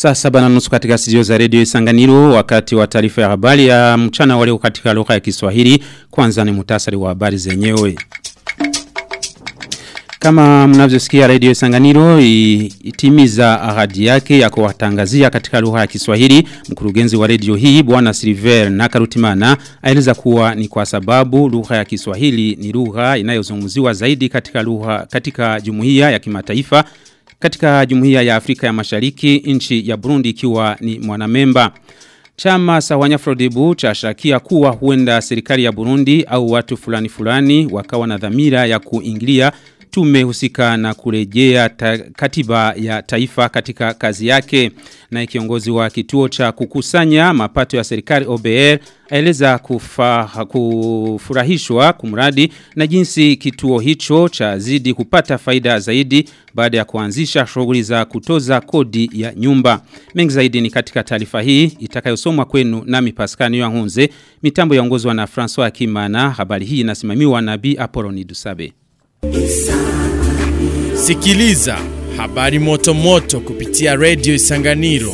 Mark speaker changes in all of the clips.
Speaker 1: Saa saba na nusu katika studio za redio Isanganiro wakati wa taarifa ya habari ya mchana walio katika lugha ya Kiswahili kwanza ni mutasari wa habari zenyewe. Kama mnavyosikia Radio Isanganiro itimiza ahadi yake ya kuwatangazia katika lugha ya Kiswahili mkurugenzi wa radio hii bwana Silver Nakarutimana aeleza kuwa ni kwa sababu lugha ya Kiswahili ni lugha inayozungumziwa zaidi katika lugha katika jumuiya ya kimataifa katika jumuiya ya Afrika ya Mashariki nchi ya Burundi ikiwa ni mwanamemba. Chama Sawanya Frodebu cha shakia kuwa huenda serikali ya Burundi au watu fulani fulani wakawa na dhamira ya kuingilia tume husika na kurejea ta, katiba ya taifa katika kazi yake na kiongozi wa kituo cha kukusanya mapato ya serikali OBR aeleza kufa, kufurahishwa kumradi na jinsi kituo hicho cha zidi kupata faida zaidi baada ya kuanzisha shughuli za kutoza kodi ya nyumba. Mengi zaidi ni katika taarifa hii itakayosomwa kwenu nami Pascal Nyangunze mitambo yaongozwa na François Kimana. habari hii inasimamiwa na Bi Apoloni Dusabe.
Speaker 2: Sikiliza habari moto moto kupitia redio Isanganiro.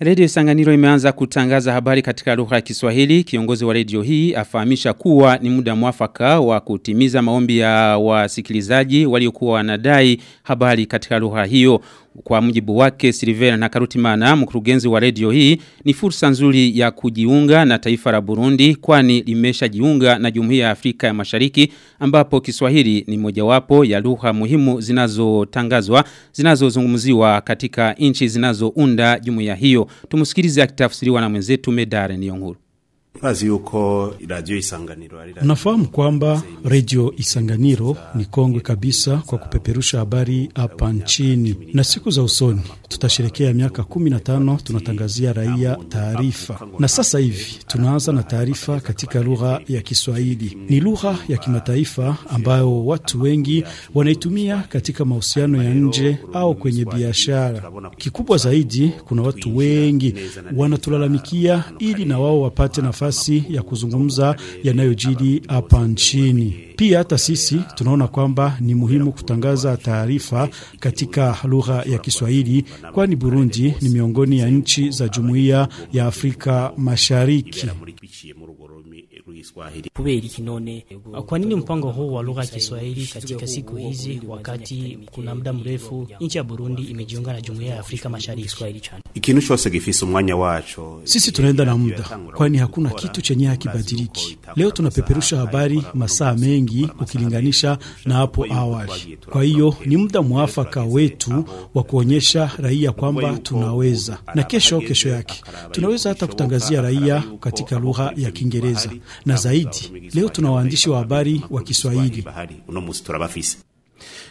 Speaker 1: Redio Isanganiro imeanza kutangaza habari katika lugha ya Kiswahili. Kiongozi wa redio hii afahamisha kuwa ni muda mwafaka wa kutimiza maombi ya wasikilizaji waliokuwa wanadai habari katika lugha hiyo. Kwa mujibu wake Silvera na Karutimana, mkurugenzi wa radio hii, ni fursa nzuri ya kujiunga na taifa la Burundi kwani limesha jiunga na Jumuiya ya Afrika ya Mashariki ambapo Kiswahili ni mojawapo ya lugha muhimu zinazotangazwa zinazozungumziwa katika nchi zinazounda jumuiya hiyo. Tumusikilize akitafsiriwa na mwenzetu Medare Niyonkuru.
Speaker 3: Nafahamu kwamba redio isanganiro ni kongwe kabisa kwa kupeperusha habari hapa nchini, na siku za usoni tutasherekea miaka 15 tunatangazia raia taarifa, na sasa hivi tunaanza na taarifa katika lugha ya Kiswahili. Ni lugha ya kimataifa ambayo watu wengi wanaitumia katika mahusiano ya nje au kwenye biashara. Kikubwa zaidi, kuna watu wengi wanatulalamikia ili na wao wapate nafasi ya kuzungumza yanayojiri hapa nchini. Pia hata sisi tunaona kwamba ni muhimu kutangaza taarifa katika lugha ya Kiswahili, kwani Burundi ni miongoni ya nchi za Jumuiya ya Afrika Mashariki.
Speaker 4: Kubera iki none kwa nini mpango huu wa lugha ya Kiswahili katika siku hizi wakati kuna muda mrefu nchi ya Burundi imejiunga na Jumuiya ya Afrika Mashariki Kiswahili chana
Speaker 5: Ikintu cyose gifise umwanya wacho.
Speaker 3: Sisi tunaenda na muda, kwani hakuna kitu chenye hakibadiliki. Leo tunapeperusha habari masaa mengi ukilinganisha na hapo awali. Kwa hiyo ni muda mwafaka wetu wa kuonyesha raia kwamba tunaweza, na kesho kesho yake tunaweza hata kutangazia raia katika lugha ya Kiingereza na zaidi, leo tuna waandishi wa habari wa Kiswahili.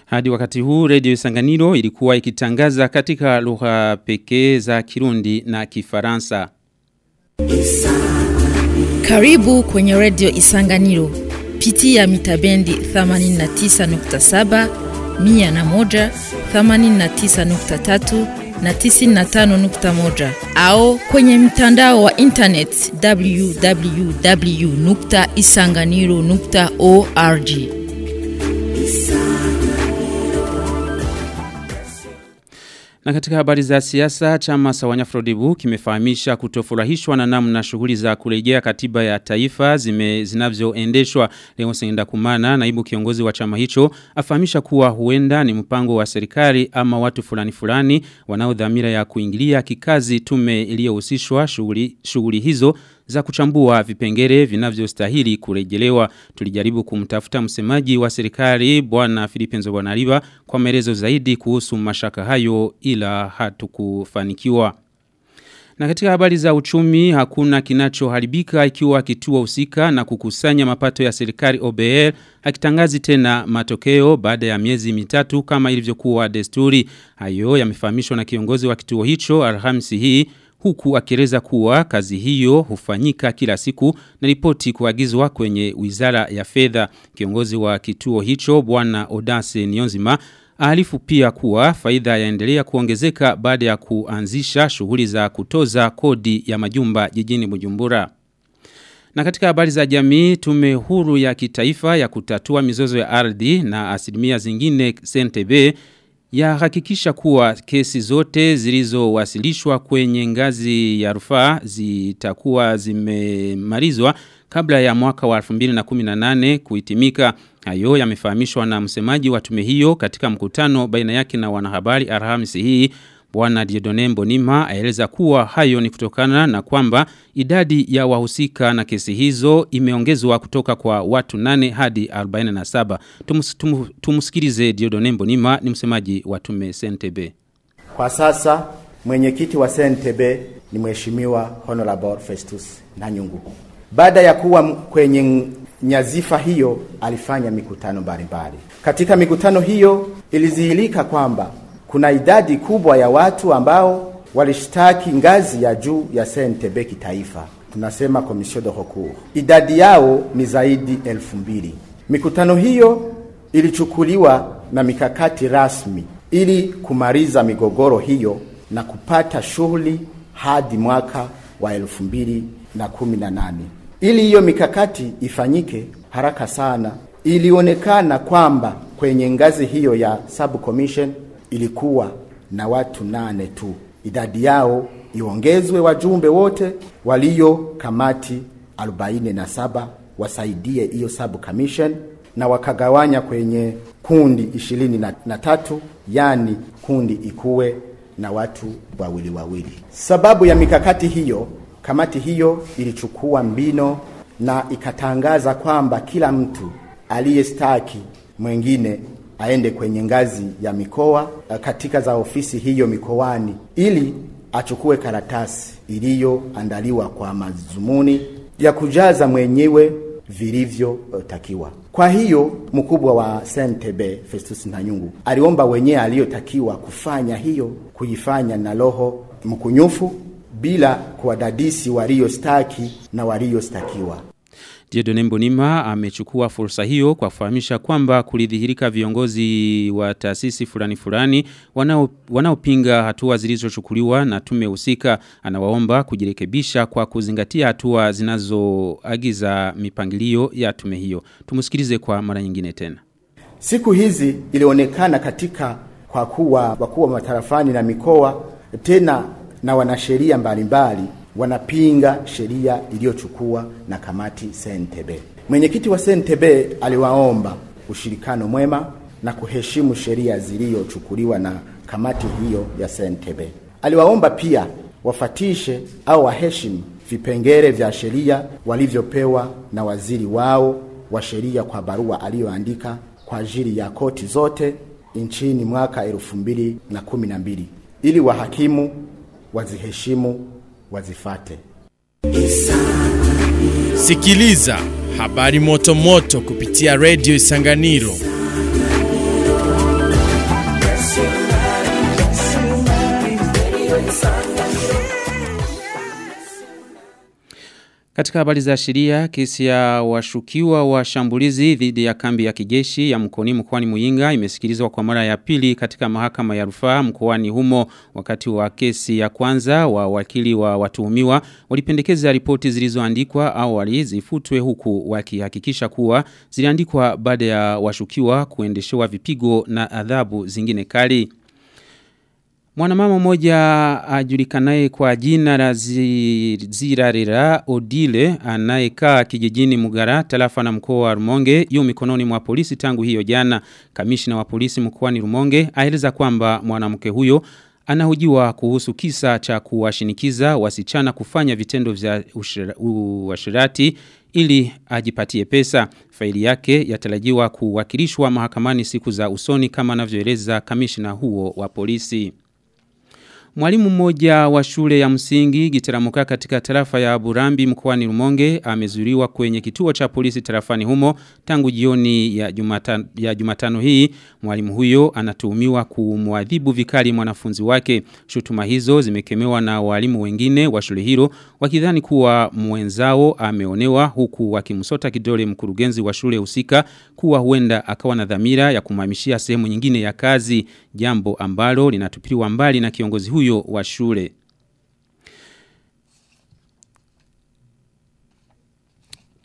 Speaker 1: Hadi wakati huu redio isanganiro ilikuwa ikitangaza katika lugha pekee za Kirundi na Kifaransa.
Speaker 6: Karibu kwenye Radio Isanganiro. Pitia mitabendi 89.7, 101, 89.3 na 95.1 au kwenye mtandao wa internet www.isanganiro.org.
Speaker 1: Na katika habari za siasa, chama Sawanya Frodibu kimefahamisha kutofurahishwa na namna shughuli za kurejea katiba ya taifa zime zinavyoendeshwa. Leo senda Kumana, naibu kiongozi wa chama hicho, afahamisha kuwa huenda ni mpango wa serikali ama watu fulani fulani wanaodhamira ya kuingilia kikazi tume iliyohusishwa shughuli shughuli hizo za kuchambua vipengere vinavyostahili kurejelewa. Tulijaribu kumtafuta msemaji wa serikali bwana Filipe Nzobonariba kwa maelezo zaidi kuhusu mashaka hayo ila hatukufanikiwa. Na katika habari za uchumi hakuna kinachoharibika ikiwa kituo husika na kukusanya mapato ya serikali OBL hakitangazi tena matokeo baada ya miezi mitatu kama ilivyokuwa desturi. Hayo yamefahamishwa na kiongozi wa kituo hicho Alhamisi hii huku akieleza kuwa kazi hiyo hufanyika kila siku na ripoti kuagizwa kwenye wizara ya fedha. Kiongozi wa kituo hicho bwana Odase Nionzima Alifu pia kuwa faida yaendelea kuongezeka baada ya kuanzisha shughuli za kutoza kodi ya majumba jijini Bujumbura. Na katika habari za jamii, tume huru ya kitaifa ya kutatua mizozo ya ardhi na asilimia zingine CNTB ya hakikisha kuwa kesi zote zilizowasilishwa kwenye ngazi ya rufaa zitakuwa zimemalizwa kabla ya mwaka wa 2018 kuhitimika. Hayo yamefahamishwa na msemaji wa tume hiyo katika mkutano baina yake na wanahabari arhamisi hii. Bwana Diodone Mbonima aeleza kuwa hayo ni kutokana na kwamba idadi ya wahusika na kesi hizo imeongezwa kutoka kwa watu nane hadi 47. Tumus, tum, tumusikilize Diodone Mbonima ni msemaji wa tume CNTB.
Speaker 7: Kwa sasa mwenyekiti wa CNTB ni mheshimiwa Honorable Festus Nanyungu. Baada ya kuwa kwenye nyazifa hiyo alifanya mikutano mbalimbali. Katika mikutano hiyo ilizihilika kwamba kuna idadi kubwa ya watu ambao walishtaki ngazi ya juu ya CNTB kitaifa, tunasema commission de recours. Idadi yao ni zaidi elfu mbili. Mikutano hiyo ilichukuliwa na mikakati rasmi ili kumaliza migogoro hiyo na kupata shughuli hadi mwaka wa elfu mbili na kumi na nane. Ili hiyo mikakati ifanyike haraka sana, ilionekana kwamba kwenye ngazi hiyo ya sub commission ilikuwa na watu nane tu. Idadi yao iongezwe wajumbe wote walio kamati 47 wasaidie hiyo sub commission na wakagawanya kwenye kundi ishirini na, tatu yani kundi ikuwe na watu wawili wawili. Sababu ya mikakati hiyo, kamati hiyo ilichukua mbino na ikatangaza kwamba kila mtu aliyestaki mwingine aende kwenye ngazi ya mikoa katika za ofisi hiyo mikoani ili achukue karatasi iliyoandaliwa kwa mazumuni ya kujaza mwenyewe vilivyotakiwa. Kwa hiyo mkubwa wa SNTB Festus Ntanyungu aliomba wenyewe aliyotakiwa kufanya hiyo kuifanya na roho mkunyufu bila kuwadadisi waliostaki na waliostakiwa.
Speaker 1: Diodone Mbonima amechukua fursa hiyo kwa kufahamisha kwamba kulidhihirika viongozi wa taasisi fulani fulani wanao wanaopinga hatua zilizochukuliwa na tume husika anawaomba kujirekebisha kwa kuzingatia hatua zinazoagiza mipangilio ya tume hiyo. Tumusikilize kwa mara nyingine tena.
Speaker 7: Siku hizi ilionekana katika kwa kuwa wakuu wa matarafani na mikoa tena na wanasheria mbalimbali wanapinga sheria iliyochukua na kamati CNTB. Mwenyekiti wa CNTB aliwaomba ushirikano mwema na kuheshimu sheria zilizochukuliwa na kamati hiyo ya CNTB. Aliwaomba pia wafatishe au waheshimu vipengele vya sheria walivyopewa na waziri wao wa sheria kwa barua aliyoandika kwa ajili ya koti zote nchini mwaka elfu mbili na kumi na mbili ili wahakimu waziheshimu wazifate.
Speaker 2: Sikiliza habari moto moto kupitia Radio Isanganiro.
Speaker 1: Katika habari za sheria, kesi ya washukiwa wa shambulizi dhidi ya kambi ya kijeshi ya mkoni mkoani Muyinga imesikilizwa kwa mara ya pili katika mahakama ya rufaa mkoani humo wakati wa kesi ya kwanza wa wakili wa watuhumiwa walipendekeza ripoti zilizoandikwa awali zifutwe huku wakihakikisha kuwa ziliandikwa baada ya washukiwa kuendeshewa vipigo na adhabu zingine kali. Mwanamama moja ajulikanaye kwa jina la Zirarira Odile anayekaa kijijini Mugara tarafa na mkoa wa Rumonge yu mikononi mwa polisi tangu hiyo jana. Kamishna wa polisi mkoani Rumonge aeleza kwamba mwanamke huyo anahujiwa kuhusu kisa cha kuwashinikiza wasichana kufanya vitendo vya uashirati ili ajipatie pesa. Faili yake yatarajiwa kuwakilishwa mahakamani siku za usoni kama anavyoeleza kamishna huo wa polisi. Mwalimu mmoja wa shule ya msingi gitaramuka katika tarafa ya Burambi mkoani Rumonge amezuriwa kwenye kituo cha polisi tarafani humo tangu jioni ya Jumatano, ya Jumatano hii. Mwalimu huyo anatuhumiwa kumwadhibu vikali mwanafunzi wake. Shutuma hizo zimekemewa na walimu wengine wa shule hilo wakidhani kuwa mwenzao ameonewa huku wakimsota kidole mkurugenzi wa shule husika kuwa huenda akawa na dhamira ya kumhamishia sehemu nyingine ya kazi jambo ambalo linatupiliwa mbali na kiongozi huyo wa shule.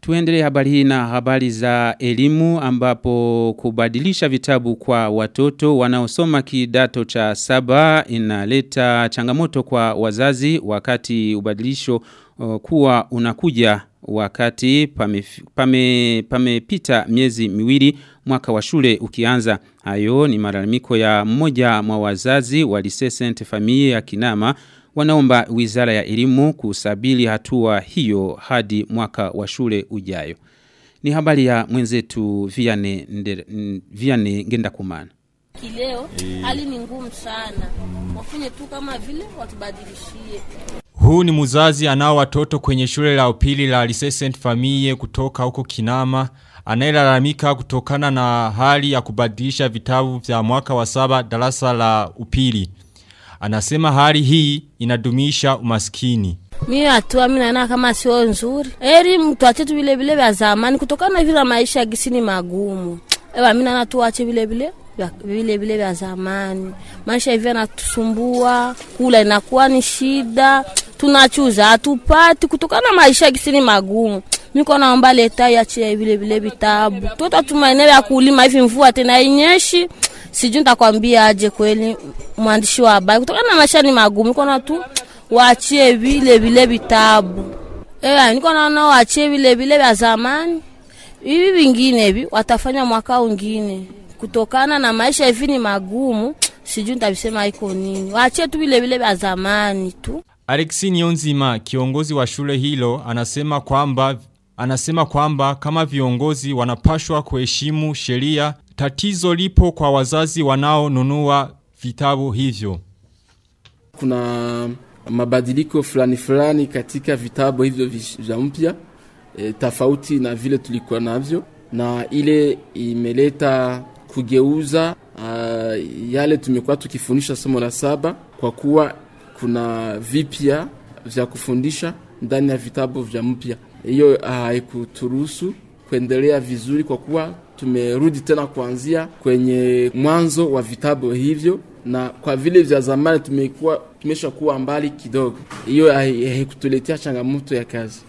Speaker 1: tuendele habari hii na habari za elimu ambapo kubadilisha vitabu kwa watoto wanaosoma kidato cha saba inaleta changamoto kwa wazazi wakati ubadilisho uh, kuwa unakuja wakati pamepita pame, pame miezi miwili mwaka wa shule ukianza. Hayo ni malalamiko ya mmoja mwa wazazi wa Sainte Famille ya Kinama wanaomba wizara ya elimu kusabili hatua hiyo hadi mwaka wa shule ujayo. Ni habari ya mwenzetu Viane, Ndere, Viane Ngenda Kumana.
Speaker 8: Kileo hali ni ngumu sana. Wafanye tu kama vile watubadilishie.
Speaker 9: Huu ni muzazi anao watoto kwenye shule la upili la Lycée Sainte Famille kutoka huko Kinama anayelalamika kutokana na hali ya kubadilisha vitabu vya mwaka wa saba darasa la upili. Anasema hali hii inadumisha umaskini.
Speaker 8: Mimi hatua mimi naona kama sio nzuri. Heri mtu ache tu vile vile vya zamani kutokana na vile maisha gisini magumu. Ewa mimi naona tu ache vile vile vile vile vya zamani. Maisha hivi yanatusumbua, kula inakuwa ni shida. Tunachuza hatupati kutokana na maisha gisini magumu. Niko naomba leta iache vile vile vitabu. Toto tumaeneo ya kulima hivi mvua tena inyeshi. Sijui nitakwambia aje kweli mwandishi wa habari kutokana na maisha ni magumu. Niko na tu waachie vile vile vitabu. Eh, niko naona waachie vile vile vya zamani. Hivi vingine hivi watafanya mwaka mwingine. Kutokana na maisha hivi ni magumu, sijui nitavisema iko nini. Waachie tu vile vile vya zamani tu.
Speaker 9: Alexi Nyonzima, kiongozi wa shule hilo, anasema kwamba anasema kwamba kama viongozi wanapashwa kuheshimu sheria, tatizo lipo kwa wazazi wanaonunua vitabu hivyo.
Speaker 10: Kuna mabadiliko fulani fulani katika vitabu hivyo vya mpya e, tofauti na vile tulikuwa navyo, na ile imeleta kugeuza uh, yale tumekuwa tukifundisha somo la saba, kwa kuwa kuna vipya vya kufundisha ndani ya vitabu vya mpya. Hiyo haikuturuhusu uh, kuendelea vizuri, kwa kuwa tumerudi tena kuanzia kwenye mwanzo wa vitabu hivyo, na kwa vile vya zamani tumekuwa tumesha kuwa mbali kidogo. Hiyo haikutuletea changamoto ya kazi.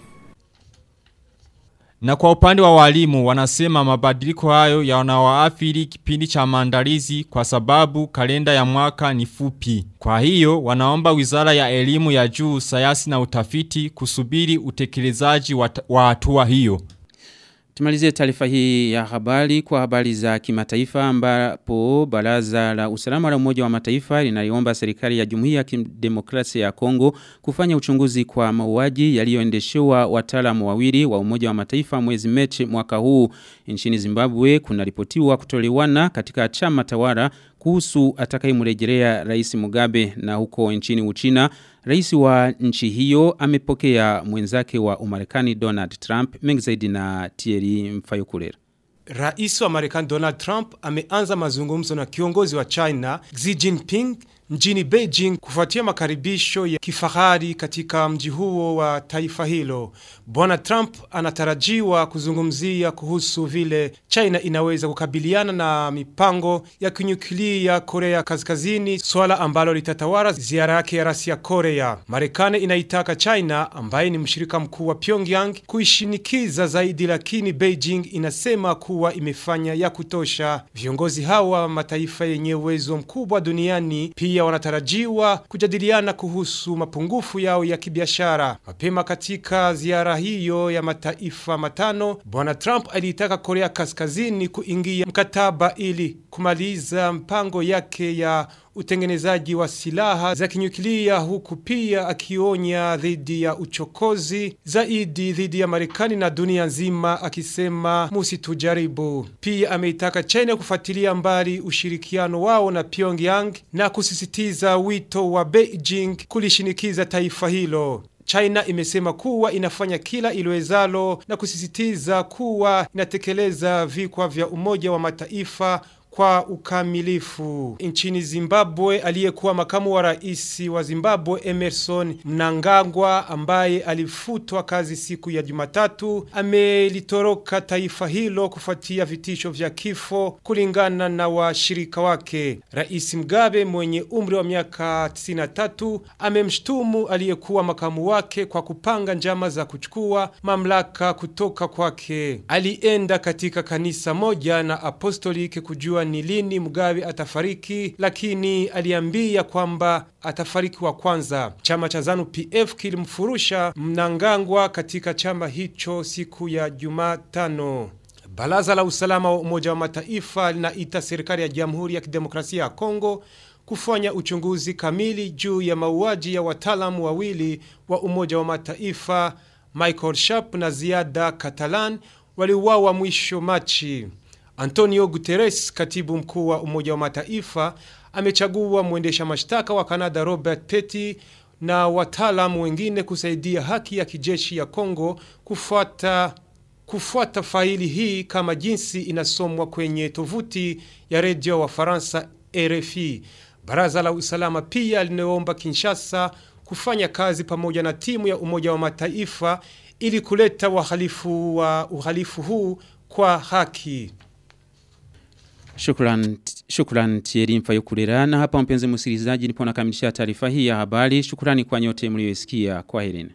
Speaker 9: Na kwa upande wa walimu wanasema mabadiliko hayo yanawaathiri kipindi cha maandalizi kwa sababu kalenda ya mwaka ni fupi. Kwa hiyo wanaomba Wizara ya Elimu ya Juu, Sayansi na Utafiti kusubiri utekelezaji wa hatua hiyo.
Speaker 1: Tumalizie taarifa hii ya habari kwa habari za kimataifa ambapo baraza la usalama la umoja wa mataifa linaiomba serikali ya Jumuiya ya Kidemokrasia ya Kongo kufanya uchunguzi kwa mauaji yaliyoendeshewa wataalamu wawili wa umoja wa mataifa mwezi Machi mwaka huu. Nchini Zimbabwe kuna ripotiwa kutolewana katika chama tawala kuhusu atakayemrejelea Rais Mugabe na huko nchini Uchina Rais wa nchi hiyo amepokea mwenzake wa Umarekani Donald Trump mengi zaidi na Thierry Mfayukurera.
Speaker 11: Rais wa Marekani Donald Trump ameanza mazungumzo na kiongozi wa China Xi Jinping mjini Beijing kufuatia makaribisho ya kifahari katika mji huo wa taifa hilo. Bwana Trump anatarajiwa kuzungumzia kuhusu vile China inaweza kukabiliana na mipango ya kinyuklia Korea Kaskazini, swala ambalo litatawala ziara yake ya rasi ya Korea. Marekani inaitaka China ambaye ni mshirika mkuu wa Pyongyang kuishinikiza zaidi, lakini Beijing inasema kuwa imefanya ya kutosha. Viongozi hawa mataifa yenye uwezo mkubwa duniani pia wanatarajiwa kujadiliana kuhusu mapungufu yao ya kibiashara. Mapema katika ziara hiyo ya mataifa matano, Bwana Trump aliitaka Korea Kaskazini kuingia mkataba ili kumaliza mpango yake ya utengenezaji wa silaha za kinyuklia huku pia akionya dhidi ya uchokozi zaidi dhidi ya Marekani na dunia nzima akisema musitujaribu. Pia ameitaka China kufuatilia mbali ushirikiano wao na Pyongyang na kusisitiza wito wa Beijing kulishinikiza taifa hilo. China imesema kuwa inafanya kila iliwezalo na kusisitiza kuwa inatekeleza vikwa vya Umoja wa Mataifa kwa ukamilifu. Nchini Zimbabwe aliyekuwa makamu wa rais wa Zimbabwe Emerson Mnangagwa ambaye alifutwa kazi siku ya Jumatatu amelitoroka taifa hilo kufuatia vitisho vya kifo kulingana na washirika wake. Rais Mugabe mwenye umri wa miaka 93 amemshtumu aliyekuwa makamu wake kwa kupanga njama za kuchukua mamlaka kutoka kwake. Alienda katika kanisa moja na Apostolike kujua ni lini Mugabe atafariki, lakini aliambia kwamba atafariki wa kwanza. Chama cha ZANU PF kilimfurusha mnangangwa katika chama hicho siku ya Jumatano. Baraza la usalama wa Umoja wa Mataifa linaita serikali ya Jamhuri ya Kidemokrasia ya Kongo kufanya uchunguzi kamili juu ya mauaji ya wataalamu wawili wa Umoja wa Mataifa Michael Sharp na Ziada Catalan waliuawa mwisho Machi. Antonio Guterres, katibu mkuu wa Umoja wa Mataifa, amechagua mwendesha mashtaka wa Kanada Robert Petty na wataalamu wengine kusaidia haki ya kijeshi ya Kongo kufuata kufuata faili hii kama jinsi inasomwa kwenye tovuti ya redio wa Faransa RFI. Baraza la usalama pia linaomba Kinshasa kufanya kazi pamoja na timu ya Umoja wa Mataifa ili kuleta wahalifu wa uhalifu huu kwa haki.
Speaker 1: Shukran, shukran Thierry Mfayukurera na hapa mpenzi msikilizaji nipo nakamilisha taarifa hii ya habari. Shukrani kwa nyote mlioisikia. Kwaherini.